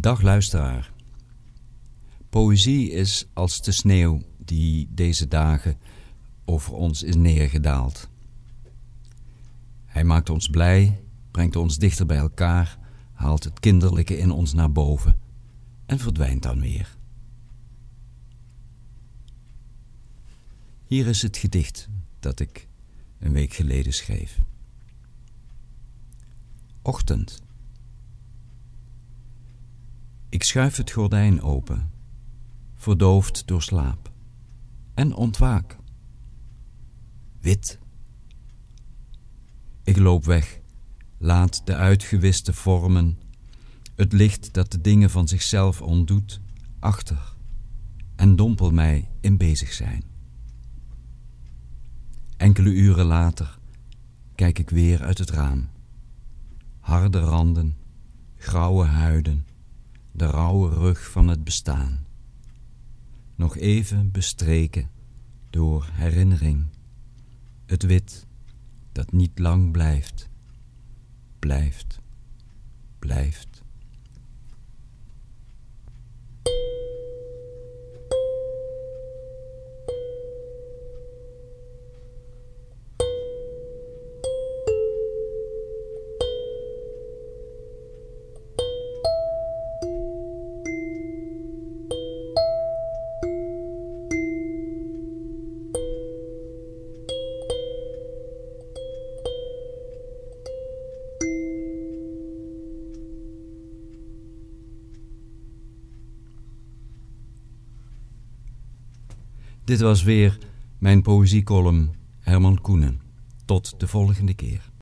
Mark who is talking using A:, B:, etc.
A: Dag luisteraar. Poëzie is als de sneeuw die deze dagen over ons is neergedaald. Hij maakt ons blij, brengt ons dichter bij elkaar, haalt het kinderlijke in ons naar boven en verdwijnt dan weer. Hier is het gedicht dat ik een week geleden schreef. Ochtend. Ik schuif het gordijn open, verdoofd door slaap, en ontwaak. Wit. Ik loop weg, laat de uitgewiste vormen, het licht dat de dingen van zichzelf ontdoet, achter, en dompel mij in bezig zijn. Enkele uren later kijk ik weer uit het raam. Harde randen, grauwe huiden, de rauwe rug van het bestaan. Nog even bestreken door herinnering, het wit dat niet lang blijft, blijft, blijft. Dit was weer mijn poëziecolumn Herman Koenen. Tot de volgende keer.